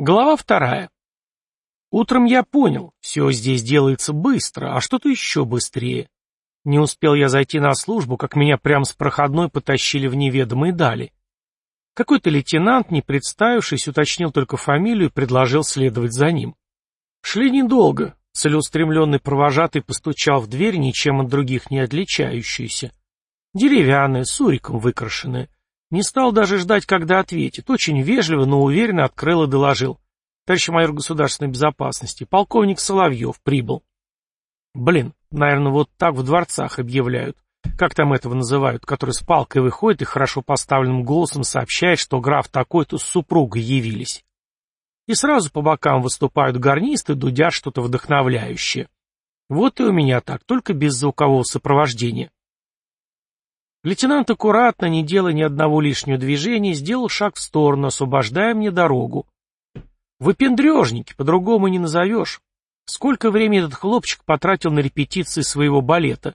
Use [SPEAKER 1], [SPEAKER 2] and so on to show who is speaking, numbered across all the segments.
[SPEAKER 1] Глава вторая. Утром я понял, все здесь делается быстро, а что-то еще быстрее. Не успел я зайти на службу, как меня прямо с проходной потащили в неведомые дали. Какой-то лейтенант, не представившись, уточнил только фамилию и предложил следовать за ним. Шли недолго. Целеустремленный провожатый постучал в дверь, ничем от других не отличающуюся. Деревянная, с уриком выкрашенная. Не стал даже ждать, когда ответит. Очень вежливо, но уверенно открыл и доложил. Товарищ майор государственной безопасности, полковник Соловьев прибыл. Блин, наверное, вот так в дворцах объявляют. Как там этого называют, который с палкой выходит и хорошо поставленным голосом сообщает, что граф такой-то с супругой явились. И сразу по бокам выступают гарнисты, дудят что-то вдохновляющее. Вот и у меня так, только без звукового сопровождения. Лейтенант аккуратно, не делая ни одного лишнего движения, сделал шаг в сторону, освобождая мне дорогу. Выпендрежники, по-другому не назовешь. Сколько времени этот хлопчик потратил на репетиции своего балета.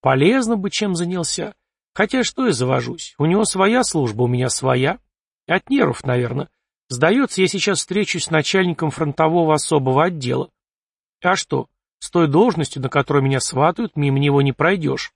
[SPEAKER 1] Полезно бы чем занялся. Хотя что я завожусь, у него своя служба, у меня своя. От нервов, наверное. Сдается, я сейчас встречусь с начальником фронтового особого отдела. А что, с той должностью, на которую меня сватают, мимо него не пройдешь.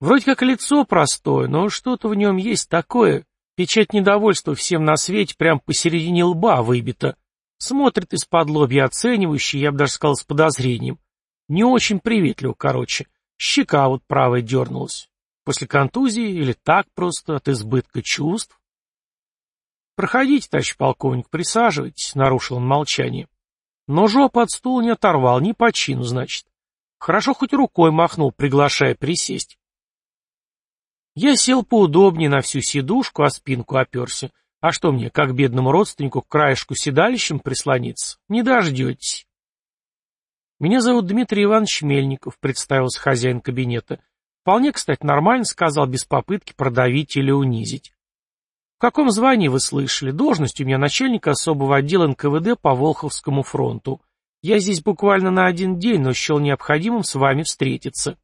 [SPEAKER 1] Вроде как лицо простое, но что-то в нем есть такое. Печать недовольства всем на свете прям посередине лба выбита. Смотрит из-под лобья оценивающий, я бы даже сказал, с подозрением. Не очень приветливо, короче. Щека вот правая дернулась. После контузии или так просто, от избытка чувств? «Проходите, товарищ полковник, присаживайтесь», — нарушил он молчание. Но жопу от стула не оторвал, ни по чину, значит. Хорошо хоть рукой махнул, приглашая присесть. Я сел поудобнее на всю сидушку, а спинку оперся. А что мне, как бедному родственнику, к краешку седалищем прислониться? Не дождетесь. Меня зовут Дмитрий Иванович Мельников, представился хозяин кабинета. Вполне, кстати, нормально сказал, без попытки продавить или унизить. В каком звании вы слышали? Должность у меня начальника особого отдела НКВД по Волховскому фронту. Я здесь буквально на один день, но счел необходимым с вами встретиться.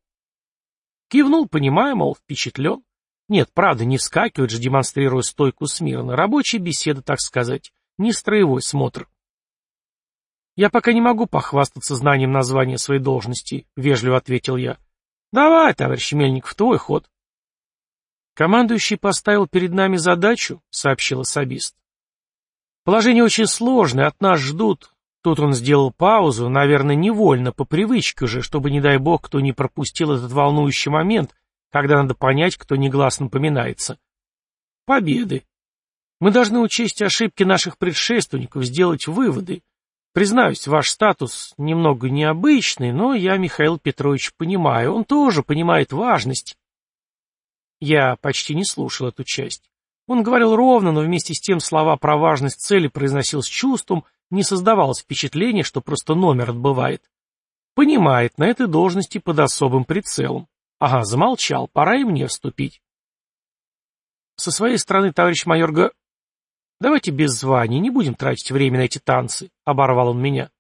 [SPEAKER 1] Кивнул, понимая, мол, впечатлен. Нет, правда, не вскакивает же, демонстрируя стойку смирно. Рабочая беседа, так сказать. Не строевой смотр. «Я пока не могу похвастаться знанием названия своей должности», — вежливо ответил я. «Давай, товарищ Мельников, твой ход». «Командующий поставил перед нами задачу», — сообщил особист. «Положение очень сложное, от нас ждут Тут он сделал паузу, наверное, невольно, по привычке же, чтобы, не дай бог, кто не пропустил этот волнующий момент, когда надо понять, кто негласно поминается. Победы. Мы должны учесть ошибки наших предшественников, сделать выводы. Признаюсь, ваш статус немного необычный, но я Михаил Петрович понимаю, он тоже понимает важность. Я почти не слушал эту часть. Он говорил ровно, но вместе с тем слова про важность цели произносил с чувством, не создавалось впечатления, что просто номер отбывает. Понимает, на этой должности под особым прицелом. Ага, замолчал, пора и мне вступить. Со своей стороны, товарищ майор Г... Давайте без званий, не будем тратить время на эти танцы, оборвал он меня.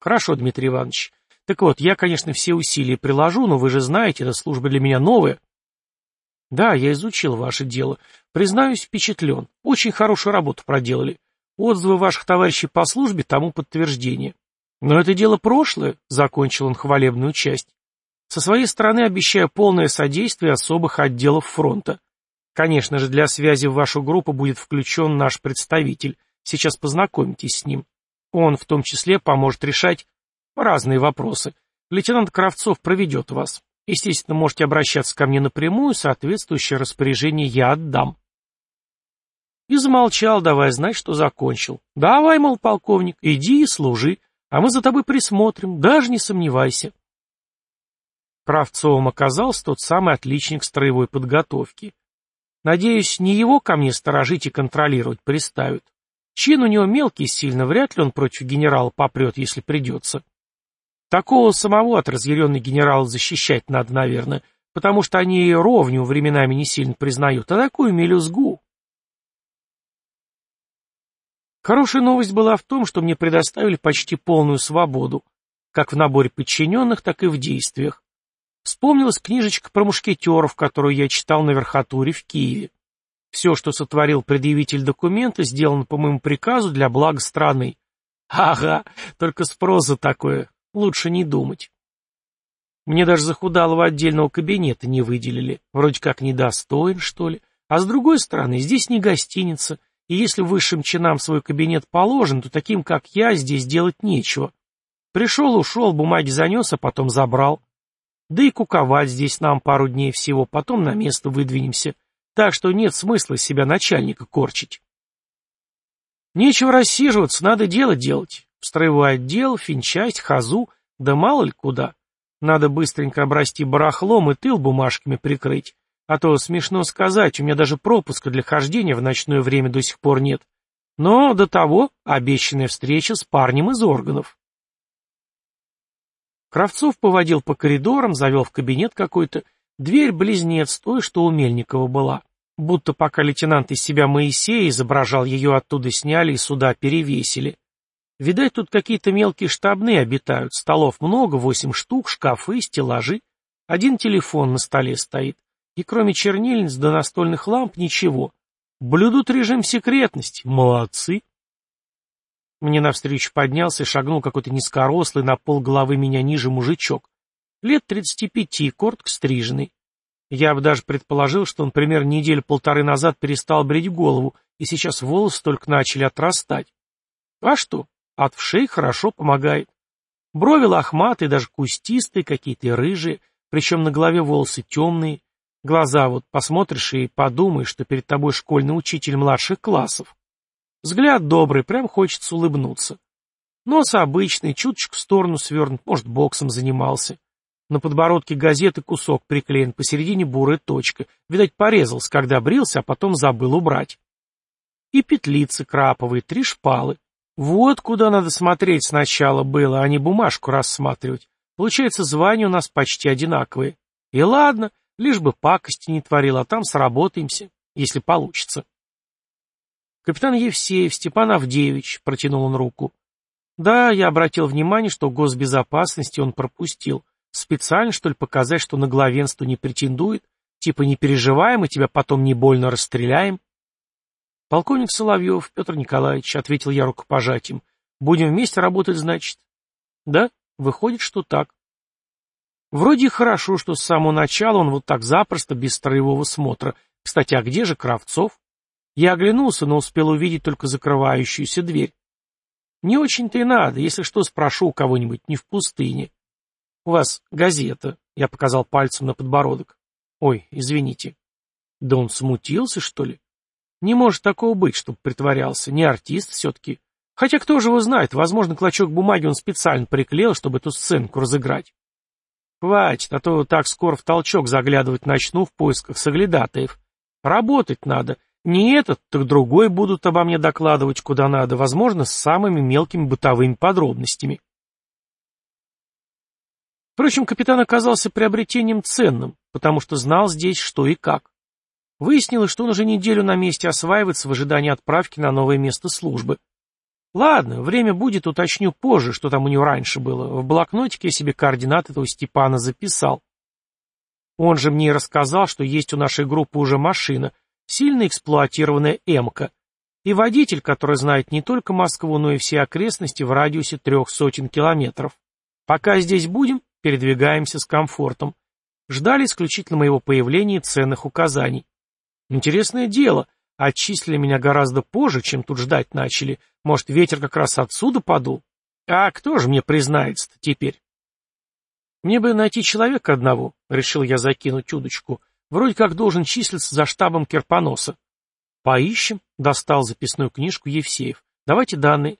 [SPEAKER 1] Хорошо, Дмитрий Иванович. Так вот, я, конечно, все усилия приложу, но вы же знаете, эта служба для меня новая. Да, я изучил ваше дело. Признаюсь, впечатлен. Очень хорошую работу проделали. Отзывы ваших товарищей по службе тому подтверждение. Но это дело прошлое, закончил он хвалебную часть. Со своей стороны обещаю полное содействие особых отделов фронта. Конечно же, для связи в вашу группу будет включен наш представитель. Сейчас познакомитесь с ним. Он в том числе поможет решать разные вопросы. Лейтенант Кравцов проведет вас. Естественно, можете обращаться ко мне напрямую, соответствующее распоряжение я отдам. И замолчал, давая знать, что закончил. Давай, мол, полковник, иди и служи, а мы за тобой присмотрим, даже не сомневайся. Кравцовым оказался тот самый отличник строевой подготовки. Надеюсь, не его ко мне сторожить и контролировать приставят. Чин у него мелкий сильно, вряд ли он против генерала попрет, если придется. Такого самого от разъяренный генерала защищать надо, наверное, потому что они и ровню временами не сильно признают, а такую мелюзгу Хорошая новость была в том, что мне предоставили почти полную свободу, как в наборе подчиненных, так и в действиях. Вспомнилась книжечка про мушкетеров, которую я читал на верхотуре в Киеве. Все, что сотворил предъявитель документа, сделано по моему приказу для блага страны. Ага, только спроса такое, лучше не думать. Мне даже захудалого отдельного кабинета не выделили, вроде как недостоин, что ли. А с другой стороны, здесь не гостиница, и если высшим чинам свой кабинет положен, то таким, как я, здесь делать нечего. Пришел, ушел, бумаги занес, а потом забрал. Да и куковать здесь нам пару дней всего, потом на место выдвинемся. Так что нет смысла себя начальника корчить. Нечего рассиживаться, надо дело делать. Строевой отдел, финчасть, хазу, да мало ли куда. Надо быстренько обрасти барахлом и тыл бумажками прикрыть. А то смешно сказать, у меня даже пропуска для хождения в ночное время до сих пор нет. Но до того обещанная встреча с парнем из органов. Кравцов поводил по коридорам, завел в кабинет какой-то. Дверь близнец той, что у Мельникова была. Будто пока лейтенант из себя Моисея изображал, ее оттуда сняли и сюда перевесили. Видать, тут какие-то мелкие штабные обитают. Столов много, восемь штук, шкафы, стеллажи. Один телефон на столе стоит. И кроме чернильниц до настольных ламп ничего. Блюдут режим секретности. Молодцы. Мне навстречу поднялся и шагнул какой-то низкорослый, на пол головы меня ниже мужичок. Лет тридцати пяти, коротко стриженный. Я бы даже предположил, что он примерно неделю-полторы назад перестал брить голову, и сейчас волосы только начали отрастать. А что? От вшей хорошо помогает. Брови лохматые, даже кустистые, какие-то рыжие, причем на голове волосы темные, Глаза вот посмотришь и подумаешь, что перед тобой школьный учитель младших классов. Взгляд добрый, прям хочется улыбнуться. Нос обычный, чуточку в сторону свернут, может, боксом занимался. На подбородке газеты кусок приклеен, посередине бурая точка. Видать, порезался, когда брился, а потом забыл убрать. И петлицы краповые, три шпалы. Вот куда надо смотреть сначала было, а не бумажку рассматривать. Получается, звания у нас почти одинаковые. И ладно, Лишь бы пакости не творил, а там сработаемся, если получится. Капитан Евсеев, Степан Авдеевич, протянул он руку. Да, я обратил внимание, что госбезопасности он пропустил. Специально, что ли, показать, что на главенство не претендует? Типа не переживаем, мы тебя потом не больно расстреляем? Полковник Соловьев, Петр Николаевич, ответил я рукопожатием. Будем вместе работать, значит? Да, выходит, что так. Вроде хорошо, что с самого начала он вот так запросто, без строевого смотра. Кстати, а где же Кравцов? Я оглянулся, но успел увидеть только закрывающуюся дверь. Не очень-то и надо, если что, спрошу у кого-нибудь, не в пустыне. У вас газета, я показал пальцем на подбородок. Ой, извините. Да он смутился, что ли? Не может такого быть, чтобы притворялся, не артист все-таки. Хотя кто же его знает, возможно, клочок бумаги он специально приклеил, чтобы эту сценку разыграть. Хватит, а то так скоро в толчок заглядывать начну в поисках соглядатаев. Работать надо. Не этот, так другой будут обо мне докладывать куда надо, возможно, с самыми мелкими бытовыми подробностями. Впрочем, капитан оказался приобретением ценным, потому что знал здесь что и как. Выяснилось, что он уже неделю на месте осваивается в ожидании отправки на новое место службы. Ладно, время будет, уточню позже, что там у него раньше было. В блокнотике я себе координаты этого Степана записал. Он же мне рассказал, что есть у нашей группы уже машина, сильно эксплуатированная «Эмка», и водитель, который знает не только Москву, но и все окрестности в радиусе трех сотен километров. Пока здесь будем, передвигаемся с комфортом. Ждали исключительно моего появления и ценных указаний. Интересное дело, Отчислили меня гораздо позже, чем тут ждать начали. Может, ветер как раз отсюда подул? А кто же мне признается-то теперь? Мне бы найти человека одного, решил я закинуть удочку. Вроде как должен числиться за штабом Керпоноса. Поищем, достал записную книжку Евсеев. Давайте данные.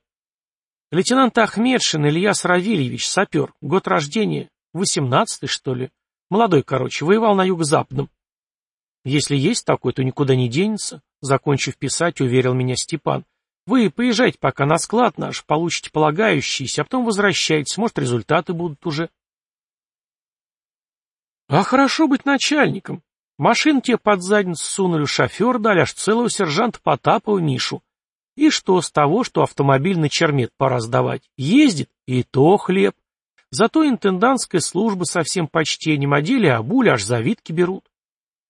[SPEAKER 1] Лейтенант Ахмедшин Ильяс Равильевич, сапер, год рождения, восемнадцатый, что ли. Молодой, короче, воевал на юго-западном. Если есть такой, то никуда не денется. Закончив писать, уверил меня Степан. Вы поезжайте пока на склад наш, получите полагающиеся, а потом возвращайтесь, может, результаты будут уже. А хорошо быть начальником. Машин тебе под задницу сунули, шофер дали, аж целого сержанта Потапова Мишу. И что с того, что автомобиль на чермет пора сдавать? Ездит, и то хлеб. Зато интендантская служба со всем почтением, а деле обули аж завидки берут.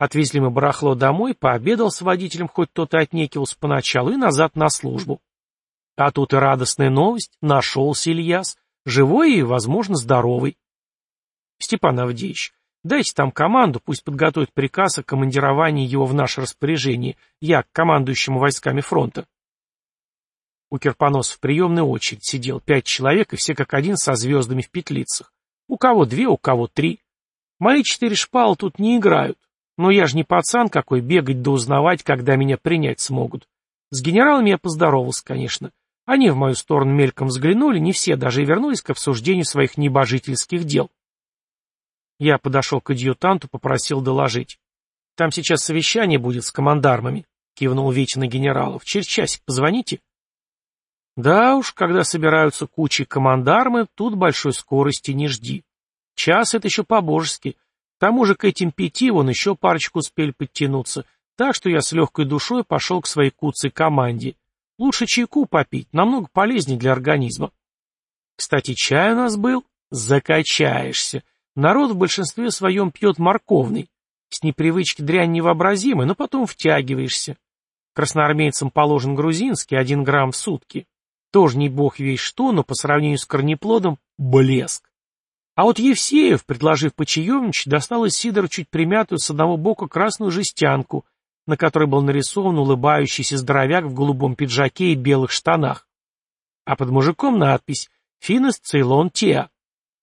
[SPEAKER 1] Отвезли мы барахло домой, пообедал с водителем, хоть тот и отнекивался поначалу, и назад на службу. А тут и радостная новость, нашелся Ильяс, живой и, возможно, здоровый. Степан Авдеевич, дайте там команду, пусть подготовит приказ о командировании его в наше распоряжение, я к командующему войсками фронта. У Кирпоносов в приемной очередь сидел пять человек, и все как один со звездами в петлицах. У кого две, у кого три. Мои четыре шпалы тут не играют. Но я же не пацан какой, бегать да узнавать, когда меня принять смогут. С генералами я поздоровался, конечно. Они в мою сторону мельком взглянули, не все даже и вернулись к обсуждению своих небожительских дел. Я подошел к адъютанту, попросил доложить. Там сейчас совещание будет с командармами, кивнул Витя генералов. Через часик позвоните. Да уж, когда собираются кучи командармы, тут большой скорости не жди. Час — это еще по-божески. Тому же к этим пяти вон еще парочку успели подтянуться, так что я с легкой душой пошел к своей куцей команде. Лучше чайку попить, намного полезнее для организма. Кстати, чай у нас был. Закачаешься. Народ в большинстве своем пьет морковный. С непривычки дрянь невообразимая, но потом втягиваешься. Красноармейцам положен грузинский, один грамм в сутки. Тоже не бог весь что, но по сравнению с корнеплодом — блеск. А вот Евсеев, предложив почаевничать, достал из сидора чуть примятую с одного бока красную жестянку, на которой был нарисован улыбающийся здоровяк в голубом пиджаке и белых штанах. А под мужиком надпись «Финес Цейлон Теа».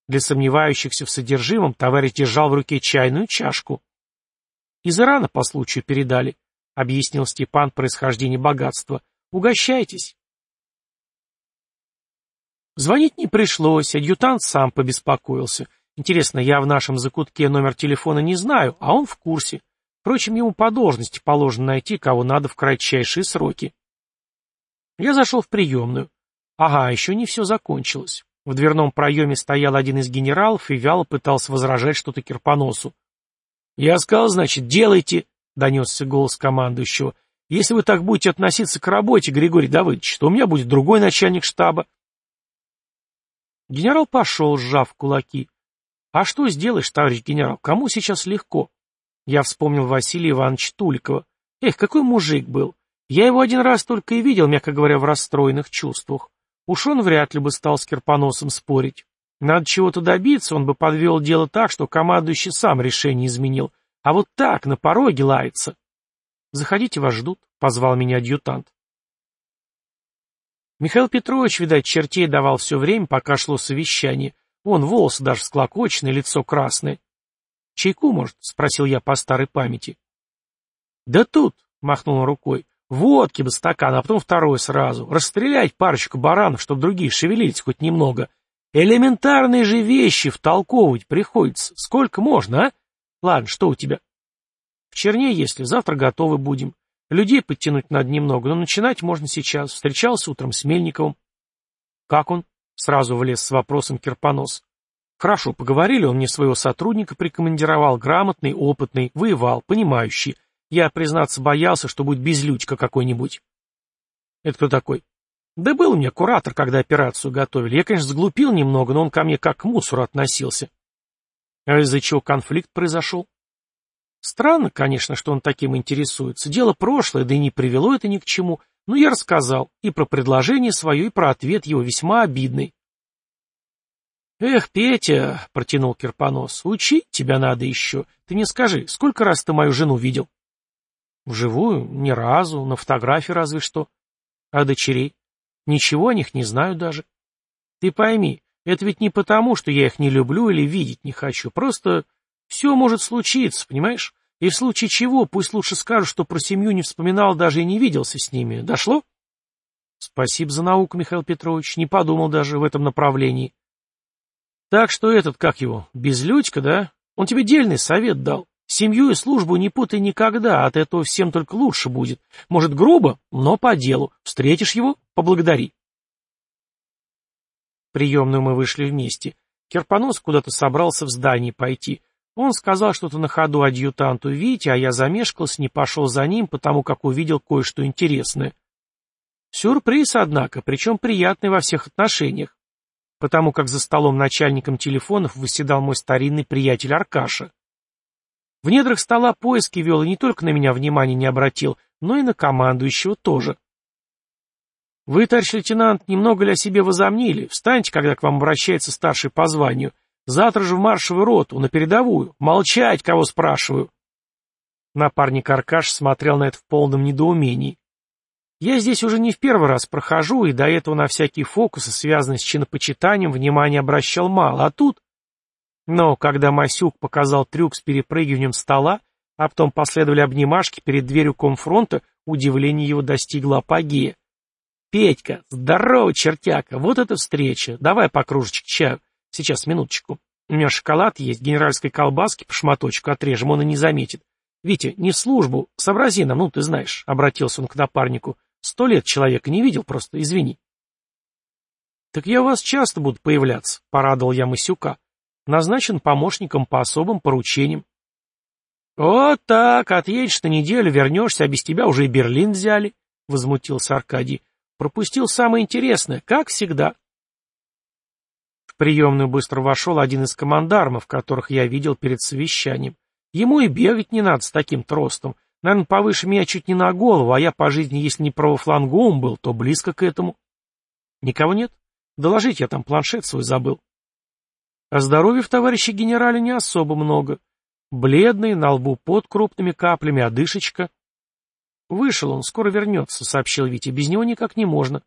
[SPEAKER 1] Для сомневающихся в содержимом товарищ держал в руке чайную чашку. «Из Ирана по случаю передали», — объяснил Степан происхождение богатства. «Угощайтесь». Звонить не пришлось, адъютант сам побеспокоился. Интересно, я в нашем закутке номер телефона не знаю, а он в курсе. Впрочем, ему по должности положено найти, кого надо в кратчайшие сроки. Я зашел в приемную. Ага, еще не все закончилось. В дверном проеме стоял один из генералов и вяло пытался возражать что-то Кирпоносу. «Я сказал, значит, делайте», — донесся голос командующего. «Если вы так будете относиться к работе, Григорий Давыдович, то у меня будет другой начальник штаба». Генерал пошел, сжав кулаки. «А что сделаешь, товарищ генерал? Кому сейчас легко?» Я вспомнил Василия Ивановича Туликова. Эх, какой мужик был. Я его один раз только и видел, мягко говоря, в расстроенных чувствах. Уж он вряд ли бы стал с Кирпоносом спорить. Надо чего-то добиться, он бы подвел дело так, что командующий сам решение изменил. А вот так, на пороге лается. «Заходите, вас ждут», — позвал меня адъютант. Михаил Петрович, видать, чертей давал все время, пока шло совещание. Вон волосы даже склокоченные, лицо красное. «Чайку, может?» — спросил я по старой памяти. «Да тут», — махнул он рукой, — «водки бы стакан, а потом второй сразу. Расстрелять парочку баранов, чтобы другие шевелились хоть немного. Элементарные же вещи втолковывать приходится. Сколько можно, а? Ладно, что у тебя?» «В черне, если завтра готовы будем. Людей подтянуть надо немного, но начинать можно сейчас. Встречался утром с Мельниковым. Как он? Сразу влез с вопросом Кирпонос. Хорошо, поговорили, он мне своего сотрудника прикомандировал, грамотный, опытный, воевал, понимающий. Я, признаться, боялся, что будет безлючка какой-нибудь. Это кто такой? Да был у меня куратор, когда операцию готовили. Я, конечно, сглупил немного, но он ко мне как к мусору относился. А из-за чего конфликт произошел? Странно, конечно, что он таким интересуется. Дело прошлое, да и не привело это ни к чему. Но я рассказал и про предложение свое, и про ответ его весьма обидный. «Эх, Петя», — протянул Кирпонос, — «учить тебя надо еще. Ты мне скажи, сколько раз ты мою жену видел?» «Вживую? Ни разу. На фотографии разве что. А дочерей? Ничего о них не знаю даже. Ты пойми, это ведь не потому, что я их не люблю или видеть не хочу. Просто все может случиться, понимаешь? И в случае чего, пусть лучше скажут, что про семью не вспоминал, даже и не виделся с ними. Дошло? Спасибо за науку, Михаил Петрович. Не подумал даже в этом направлении. Так что этот, как его, безлюдька, да? Он тебе дельный совет дал. Семью и службу не путай никогда, от этого всем только лучше будет. Может, грубо, но по делу. Встретишь его — поблагодари. Приемную мы вышли вместе. Керпонос куда-то собрался в здание пойти. Он сказал что-то на ходу адъютанту Вите, а я замешкался, не пошел за ним, потому как увидел кое-что интересное. Сюрприз, однако, причем приятный во всех отношениях, потому как за столом начальником телефонов выседал мой старинный приятель Аркаша. В недрах стола поиски вел и не только на меня внимания не обратил, но и на командующего тоже. Вы, товарищ лейтенант, немного ли о себе возомнили? Встаньте, когда к вам обращается старший по званию. Завтра же в маршевую роту, на передовую. Молчать, кого спрашиваю. Напарник Аркаш смотрел на это в полном недоумении. Я здесь уже не в первый раз прохожу, и до этого на всякие фокусы, связанные с чинопочитанием, внимания обращал мало, а тут... Но когда Масюк показал трюк с перепрыгиванием стола, а потом последовали обнимашки перед дверью комфронта, удивление его достигло апогея. «Петька, здорово, чертяка, вот эта встреча, давай по кружечке чаю. Сейчас, минуточку. У меня шоколад есть, генеральской колбаски по шматочку отрежем, он и не заметит. Витя, не в службу, сообрази нам, ну ты знаешь», — обратился он к напарнику. Сто лет человека не видел, просто извини. Так я у вас часто буду появляться, порадовал я Масюка. Назначен помощником по особым поручениям. Вот так, отъедешь на неделю, вернешься, а без тебя уже и Берлин взяли, возмутился Аркадий. Пропустил самое интересное, как всегда. Приемную быстро вошел один из командармов, которых я видел перед совещанием. Ему и бегать не надо с таким тростом. Наверное, повыше меня чуть не на голову, а я по жизни, если не правофланговым был, то близко к этому. Никого нет? Доложить я там планшет свой забыл. А здоровья в товарище генерале не особо много. Бледный, на лбу под крупными каплями, одышечка. Вышел он, скоро вернется, сообщил Витя, без него никак не можно.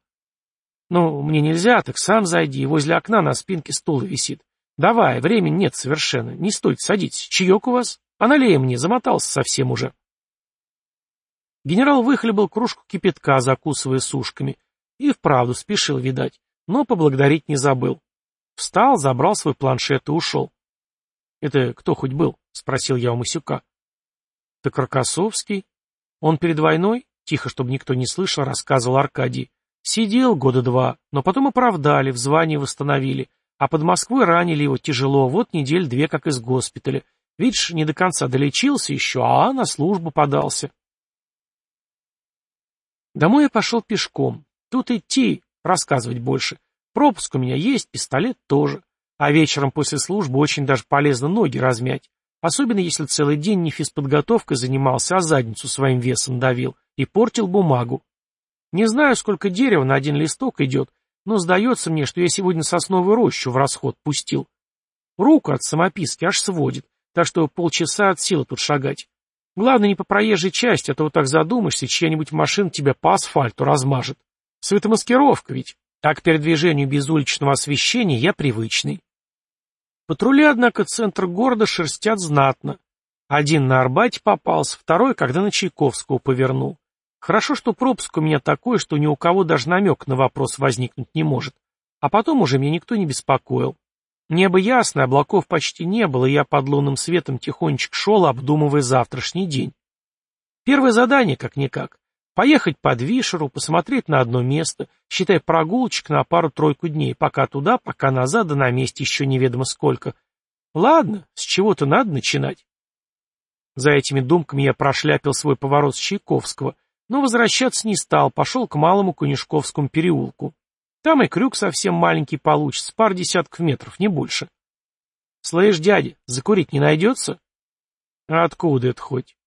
[SPEAKER 1] Ну, мне нельзя, так сам зайди, возле окна на спинке стула висит. Давай, времени нет совершенно, не стойте, садитесь. Чаек у вас? А налей мне, замотался совсем уже. Генерал выхлебал кружку кипятка, закусывая сушками. И вправду спешил, видать, но поблагодарить не забыл. Встал, забрал свой планшет и ушел. — Это кто хоть был? — спросил я у Масюка. — Так Рокоссовский. Он перед войной, тихо, чтобы никто не слышал, рассказывал Аркадий. Сидел года два, но потом оправдали, в звании восстановили, а под Москвой ранили его тяжело, вот недель две как из госпиталя. Видишь, не до конца долечился еще, а на службу подался. Домой я пошел пешком. Тут идти, рассказывать больше. Пропуск у меня есть, пистолет тоже. А вечером после службы очень даже полезно ноги размять. Особенно если целый день не физподготовкой занимался, а задницу своим весом давил и портил бумагу. Не знаю, сколько дерева на один листок идет, но сдается мне, что я сегодня сосновую рощу в расход пустил. Руку от самописки аж сводит, так что полчаса от силы тут шагать. Главное, не по проезжей части, а то вот так задумаешься, чья-нибудь машина тебя по асфальту размажет. Светомаскировка ведь. А к передвижению без уличного освещения я привычный. Патрули, однако, центр города шерстят знатно. Один на Арбате попался, второй, когда на Чайковского повернул. Хорошо, что пропуск у меня такой, что ни у кого даже намек на вопрос возникнуть не может. А потом уже меня никто не беспокоил. Небо ясное, облаков почти не было, и я под лунным светом тихонечко шел, обдумывая завтрашний день. Первое задание, как-никак. Поехать под Вишеру, посмотреть на одно место, считай прогулочек на пару-тройку дней, пока туда, пока назад, да на месте еще неведомо сколько. Ладно, с чего-то надо начинать. За этими думками я прошляпил свой поворот с Чайковского, но возвращаться не стал, пошел к малому Конюшковскому переулку. Там и крюк совсем маленький получится, пар десятков метров, не больше. Слышь, дядя, закурить не найдется? А откуда это хоть?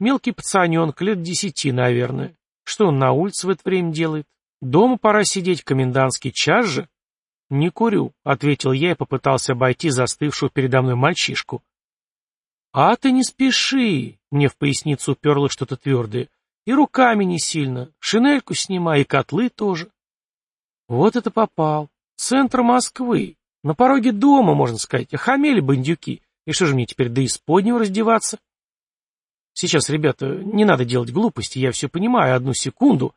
[SPEAKER 1] Мелкий пацаненок, лет десяти, наверное. Что он на улице в это время делает? Дома пора сидеть, комендантский час же? Не курю, — ответил я и попытался обойти застывшего передо мной мальчишку. А ты не спеши, — мне в поясницу уперло что-то твердое. И руками не сильно, шинельку снимай, и котлы тоже. Вот это попал. Центр Москвы. На пороге дома, можно сказать, охамели бандюки. И что же мне теперь до исподнего раздеваться? Сейчас, ребята, не надо делать глупости, я все понимаю, одну секунду.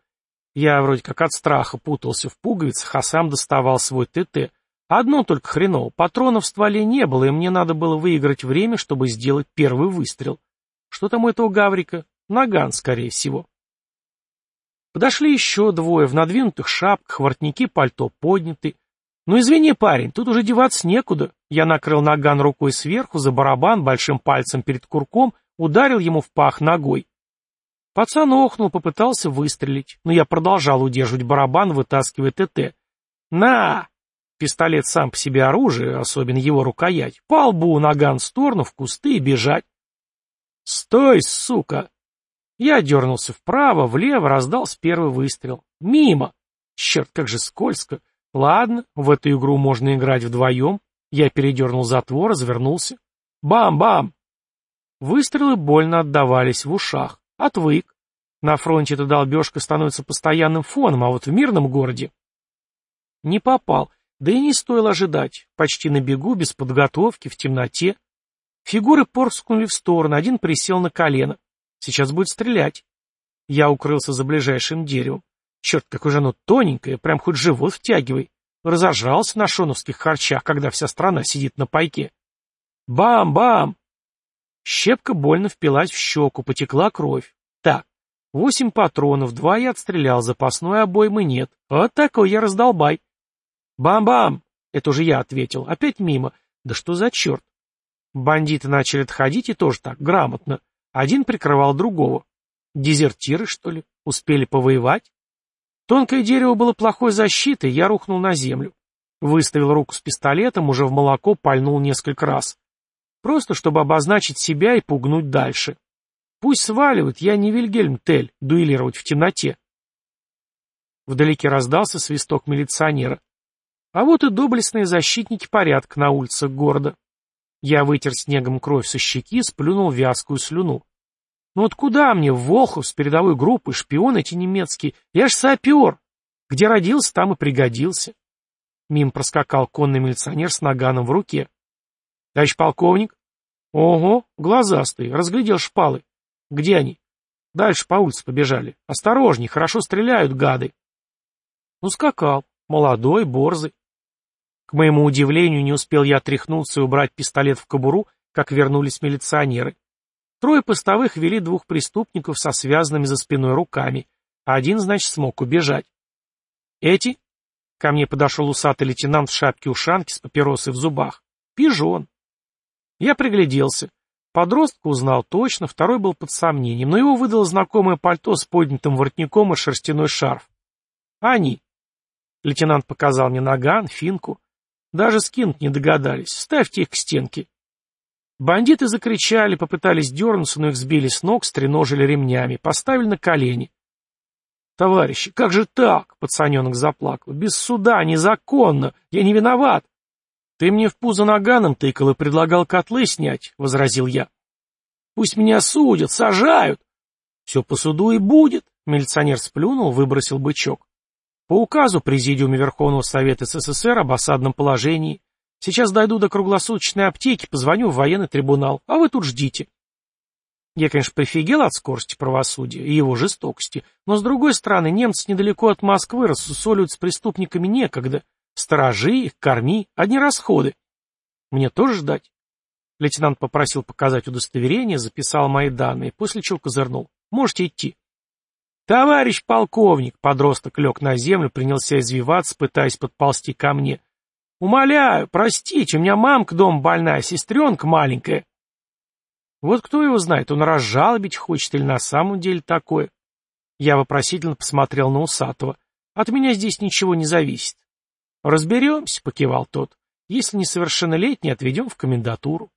[SPEAKER 1] Я вроде как от страха путался в пуговицах, а сам доставал свой ТТ. Одно только хреново, патронов в стволе не было, и мне надо было выиграть время, чтобы сделать первый выстрел. Что там у этого гаврика? Наган, скорее всего. Подошли еще двое, в надвинутых шапках, воротники пальто подняты. Ну извини, парень, тут уже деваться некуда. Я накрыл наган рукой сверху, за барабан, большим пальцем перед курком, ударил ему в пах ногой. Пацан охнул, попытался выстрелить, но я продолжал удерживать барабан, вытаскивая ТТ. «На!» Пистолет сам по себе оружие, особенно его рукоять. По лбу, наган в сторону, в кусты и бежать. «Стой, сука!» Я дернулся вправо, влево, раздался первый выстрел. Мимо! Черт, как же скользко. Ладно, в эту игру можно играть вдвоем. Я передернул затвор, развернулся. Бам-бам! Выстрелы больно отдавались в ушах. Отвык. На фронте эта долбежка становится постоянным фоном, а вот в мирном городе... Не попал, да и не стоило ожидать. Почти на бегу, без подготовки, в темноте. Фигуры порскнули в сторону, один присел на колено. Сейчас будет стрелять. Я укрылся за ближайшим деревом. Черт, какое же оно тоненькое, прям хоть живот втягивай. Разожрался на шоновских харчах, когда вся страна сидит на пайке. Бам-бам! Щепка больно впилась в щеку, потекла кровь. Так, восемь патронов, два я отстрелял, запасной обоймы нет. Вот такой я раздолбай. Бам-бам! Это уже я ответил. Опять мимо. Да что за черт? Бандиты начали отходить и тоже так, грамотно. Один прикрывал другого. Дезертиры, что ли? Успели повоевать? Тонкое дерево было плохой защитой, я рухнул на землю. Выставил руку с пистолетом, уже в молоко пальнул несколько раз. Просто чтобы обозначить себя и пугнуть дальше. Пусть сваливают, я не Вильгельм Тель, дуэлировать в темноте. Вдалеке раздался свисток милиционера. А вот и доблестные защитники порядка на улицах города. Я вытер снегом кровь со щеки, сплюнул вязкую слюну. Ну вот куда мне, в Волхов, с передовой группы, шпион эти немецкие? Я ж сапер. Где родился, там и пригодился. Мим проскакал конный милиционер с наганом в руке. Товарищ полковник? Ого, глазастый, разглядел шпалы. Где они? Дальше по улице побежали. Осторожней, хорошо стреляют, гады. Ну, скакал. Молодой, борзый. К моему удивлению, не успел я тряхнуться и убрать пистолет в кобуру, как вернулись милиционеры. Трое постовых вели двух преступников со связанными за спиной руками, а один, значит, смог убежать. Эти? Ко мне подошел усатый лейтенант в шапке-ушанке с папиросой в зубах. Пижон. Я пригляделся. Подростка узнал точно, второй был под сомнением, но его выдало знакомое пальто с поднятым воротником и шерстяной шарф. Они. Лейтенант показал мне наган, финку. Даже скинуть не догадались. Ставьте их к стенке. Бандиты закричали, попытались дернуться, но их сбили с ног, стреножили ремнями, поставили на колени. «Товарищи, как же так?» — пацаненок заплакал. «Без суда, незаконно! Я не виноват!» «Ты мне в пузо наганом тыкал и предлагал котлы снять», — возразил я. «Пусть меня судят, сажают!» «Все по суду и будет», — милиционер сплюнул, выбросил бычок. По указу Президиума Верховного Совета СССР об осадном положении. Сейчас дойду до круглосуточной аптеки, позвоню в военный трибунал, а вы тут ждите. Я, конечно, прифигел от скорости правосудия и его жестокости, но, с другой стороны, немцы недалеко от Москвы рассусоливают с преступниками некогда. Сторожи их, корми, одни расходы. Мне тоже ждать? Лейтенант попросил показать удостоверение, записал мои данные, после чего козырнул. Можете идти. «Товарищ полковник!» — подросток лег на землю, принялся извиваться, пытаясь подползти ко мне. «Умоляю, простите, у меня мамка дом больная, сестренка маленькая». Вот кто его знает, он разжалобить хочет или на самом деле такое. Я вопросительно посмотрел на Усатого. От меня здесь ничего не зависит. «Разберемся», — покивал тот. «Если несовершеннолетний, отведем в комендатуру».